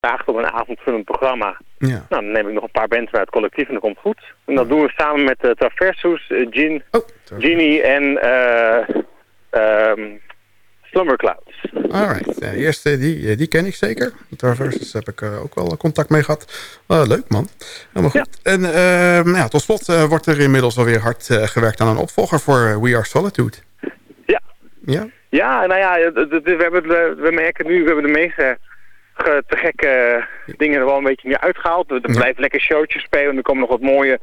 vraagt om een avondvullend programma. Ja. Nou, dan neem ik nog een paar bands uit het collectief en dat komt goed. En dat doen we samen met uh, Traversus, uh, Gin, Oh, Genie en eh ehm Slumber Clouds. alright. Ja, de eerste, die, eh, die ken ik zeker. Traverses heb ik eh, ook wel contact mee gehad. Eh, leuk man. Helemaal goed. En eh, nou ja, tot slot eh, wordt er inmiddels alweer hard eh, gewerkt aan een opvolger voor eh, We Are Solitude. Ja. Ja? Ja, nou ja, we, hebben, we merken nu, we hebben de meeste te gekke dingen er wel een beetje meer uitgehaald. Er blijven lekker showtjes spelen en er komen nog wat mooie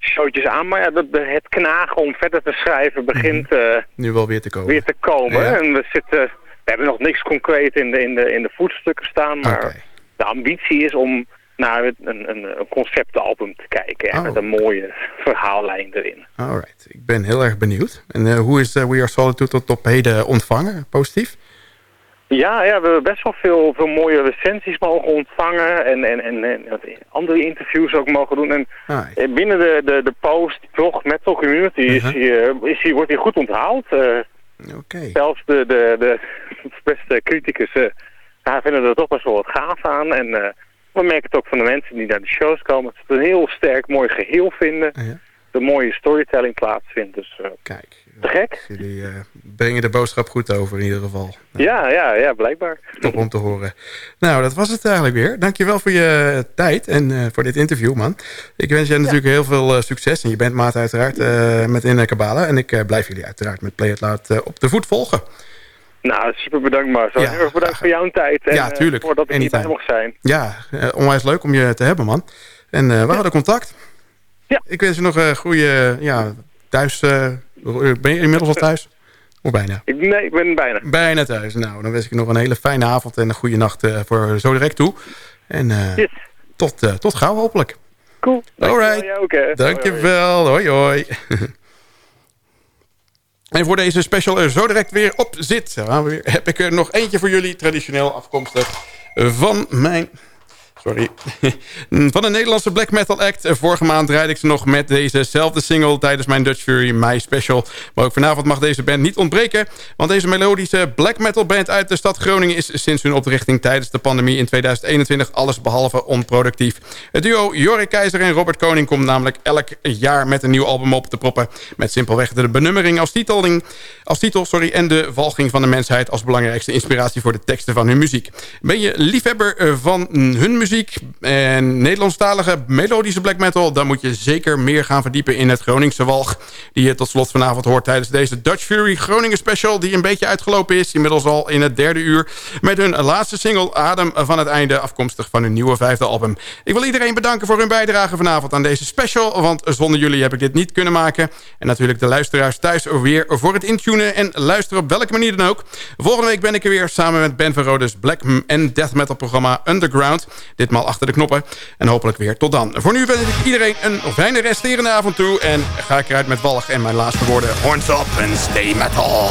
showtjes aan. Maar ja, het knagen om verder te schrijven begint eh, Nu wel weer te komen. weer te komen. Ja. En we zitten, we hebben nog niks concreet in de, in de, in de voetstukken staan, maar de ambitie is om naar een, een, een conceptalbum te kijken. ja, Oh. Met een mooie verhaallijn erin. Alright. Ik ben heel erg benieuwd. En eh, hoe is eh, We Are Solitude tot op heden ontvangen? Positief? Ja, ja, we hebben best wel veel, veel mooie recensies mogen ontvangen en, en, en, en andere interviews ook mogen doen. En Ah, eh, binnen de, de, de post-prog metal community is hij, eh, is hij, wordt hij goed onthaald. Eh, zelfs de, de, de beste criticus eh, daar vinden er toch best wel wat gaaf aan. En we merken het ook van de mensen die naar de shows komen. Dat ze het een heel sterk mooi geheel vinden. Ja. De mooie storytelling plaatsvindt. Dus eh, Kijk. te gek. Jullie eh, brengen de boodschap goed over in ieder geval. Ja, ja, ja, blijkbaar. Top om te horen. Nou, dat was het eigenlijk weer. Dankjewel voor je tijd en eh, voor dit interview, man. Ik wens je natuurlijk heel veel eh, succes. En je bent maat uiteraard eh, met In Kabala. En ik eh, blijf jullie uiteraard met Play It Loud eh, op de voet volgen. Nou, super bedankt Marcel. Ja, Heel erg bedankt voor jouw tijd. En, Ja, eh, tuurlijk. voor dat ik Anytime. hierbij mocht zijn. Ja, eh, onwijs leuk om je te hebben, man. En eh, we houden contact. Ja. Ik wens je nog een goede ja, thuis... eh, ben je inmiddels al thuis? Of bijna? Ik, nee, ik ben bijna. Bijna thuis. Nou, dan wens ik je nog een hele fijne avond en een goede nacht eh, voor zo direct toe. En eh, Yes. tot, eh, tot gauw hopelijk. Cool. Dankjewel, Alright. Hoi, hoi. Dankjewel. Hoi hoi. En voor deze special er zo direct weer op zit... heb ik er nog eentje voor jullie, traditioneel afkomstig van mijn... Sorry. Van een Nederlandse black metal act. Vorige maand draaide ik ze nog met dezezelfde single... tijdens mijn Dutch Fury My Special. Maar ook vanavond mag deze band niet ontbreken... want deze melodische black metal band uit de stad Groningen... is sinds hun oprichting tijdens de pandemie in 2021... alles behalve onproductief. Het duo Jorik Keizer en Robert Koning... komt namelijk elk jaar met een nieuw album op te proppen... met simpelweg de benummering als, titeling, als titel... Sorry, en de walging van de mensheid... als belangrijkste inspiratie voor de teksten van hun muziek. Ben je liefhebber eh, van hun muziek en Nederlandstalige melodische black metal... dan moet je zeker meer gaan verdiepen in het Groningse walg... die je tot slot vanavond hoort tijdens deze Dutch Fury Groningen special... die een beetje uitgelopen is, inmiddels al in het derde uur... met hun laatste single Adem van het Einde... afkomstig van hun nieuwe vijfde album. Ik wil iedereen bedanken voor hun bijdrage vanavond aan deze special... want zonder jullie heb ik dit niet kunnen maken. En natuurlijk de luisteraars thuis weer voor het intunen... en luisteren op welke manier dan ook. Volgende week ben ik er weer samen met Ben van Rodes... black en death metal programma Underground... ditmaal achter de knoppen. En hopelijk weer tot dan. Voor nu wens ik iedereen een fijne resterende avond toe... en ga ik eruit met Walg en mijn laatste woorden... Horns up and stay metal!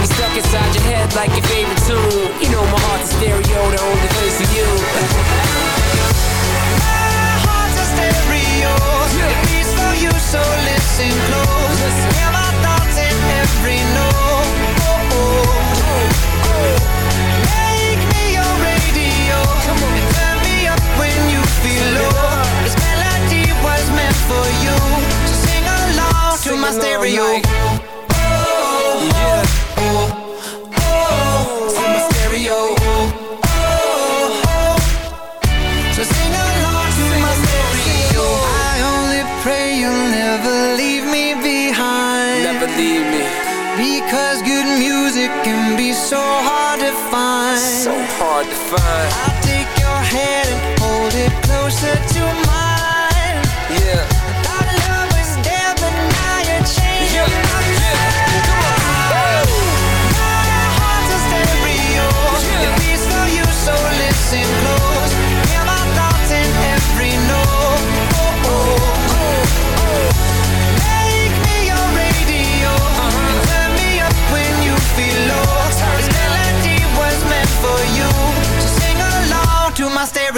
Me stuck inside your head like your favorite tune. You know my heart's a stereo, the only place for you. My heart's a stereo. It beats for you, so listen close. Hear my thoughts in every note. Oh, oh. Make me your radio. And turn me up when you feel low. This melody was meant for you. So sing along to my stereo. Because so hard to find. So hard to find. I'll take your hand and hold it closer to mine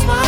smile.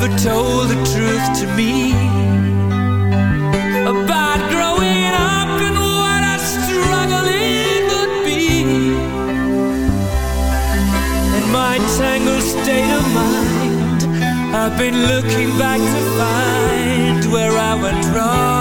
never told the truth to me. About growing up and what a struggle it would be. In my tangled state of mind I've been looking back to find where I went wrong.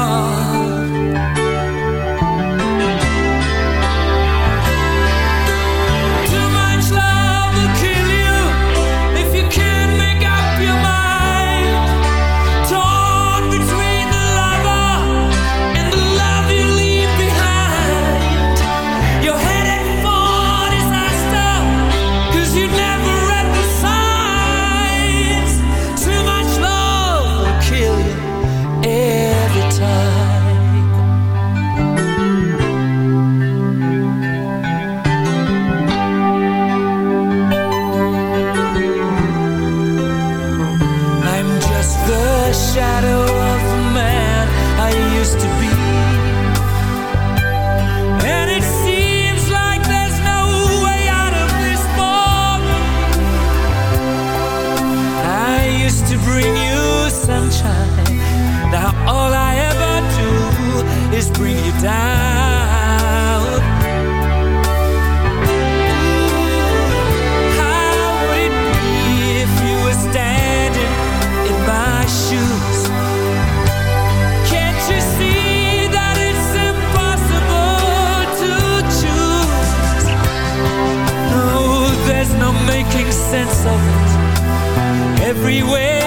everywhere.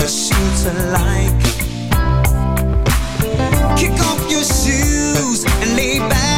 your shoes alike. Kick off your shoes and lay back.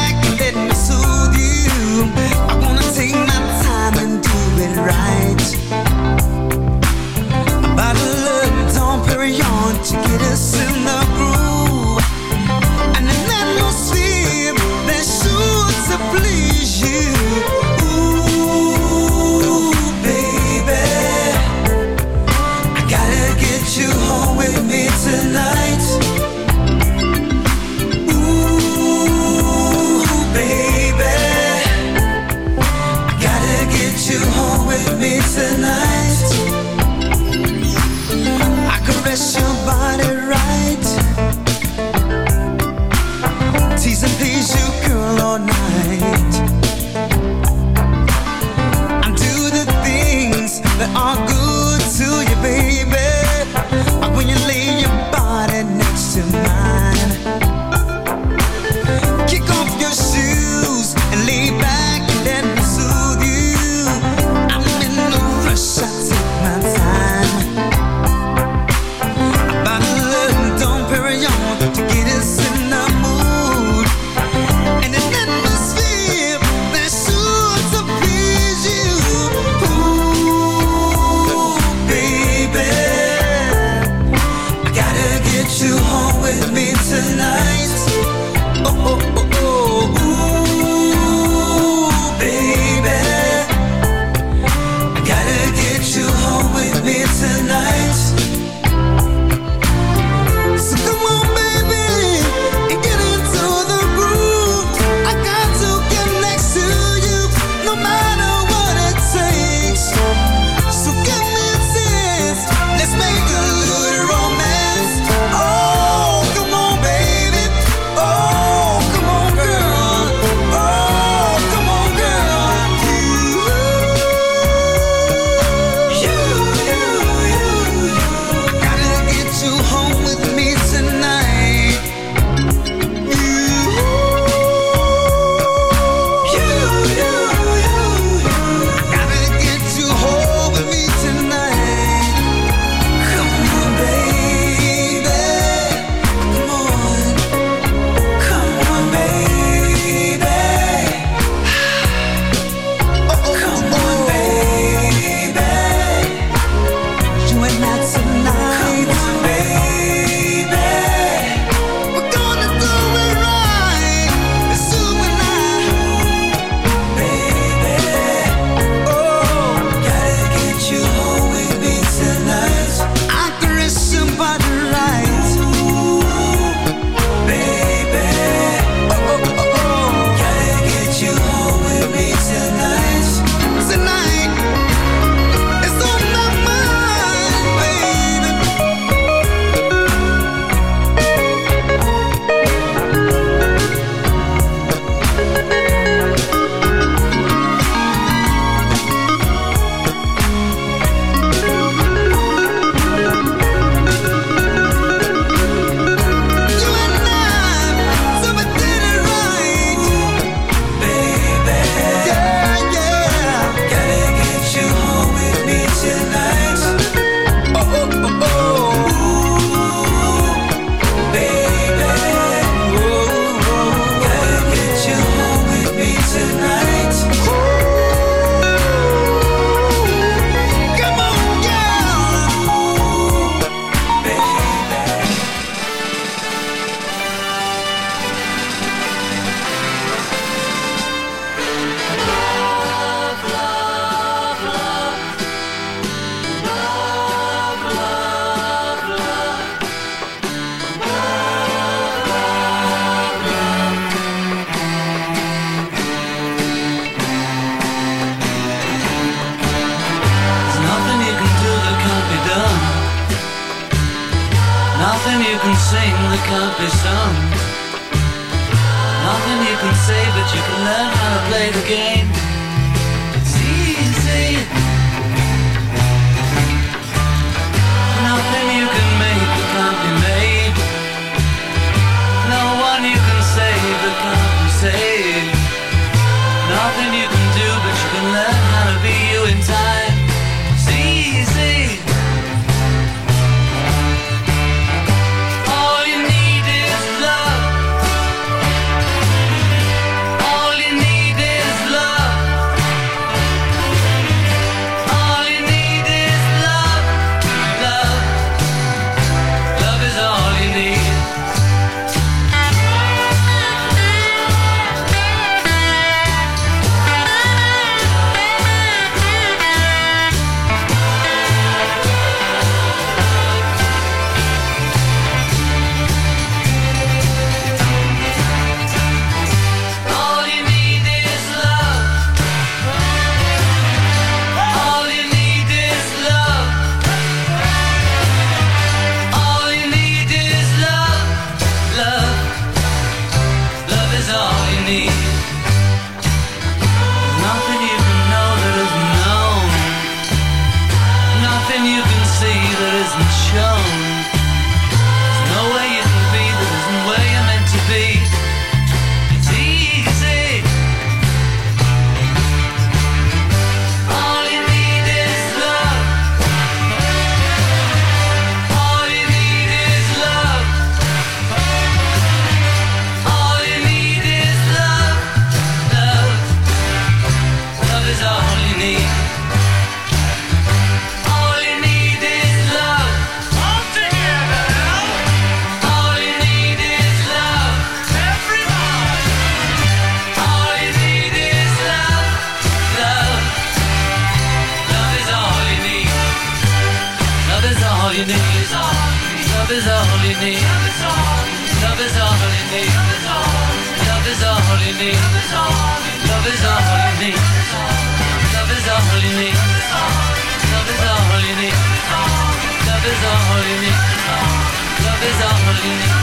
is bizarrely